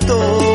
pun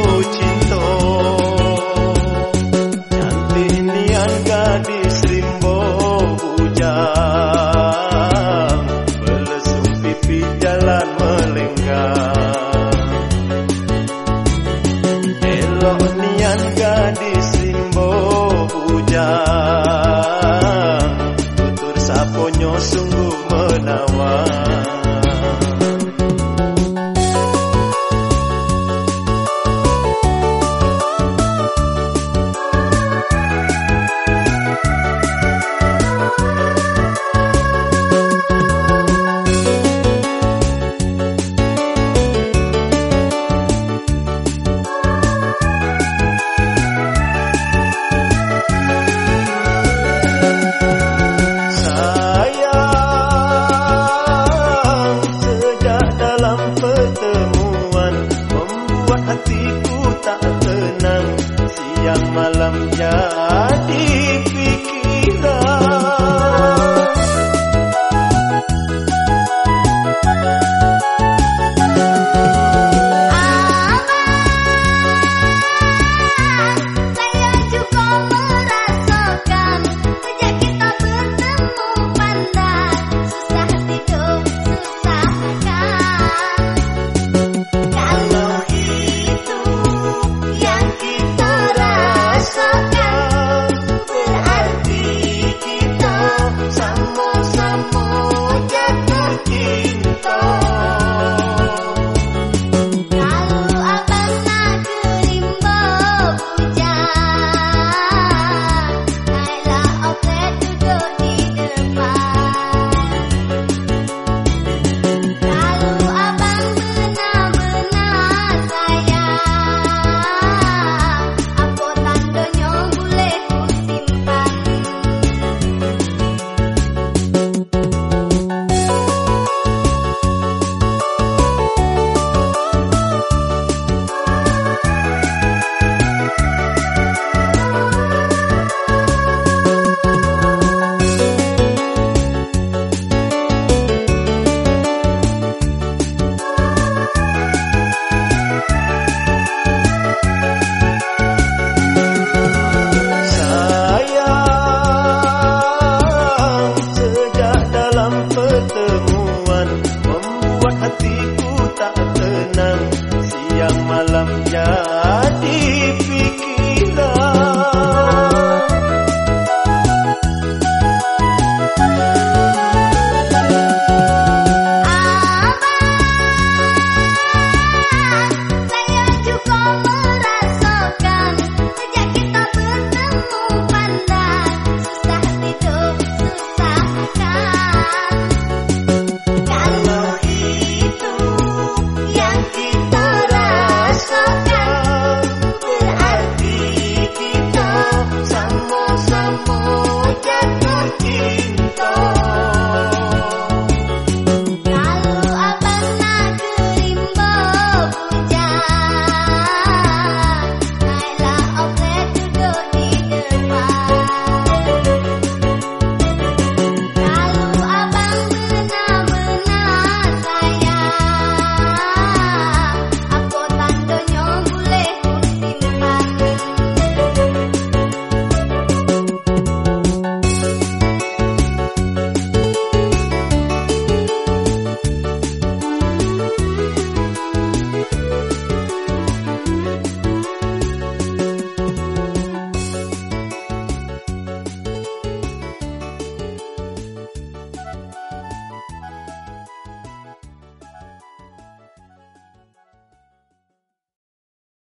yang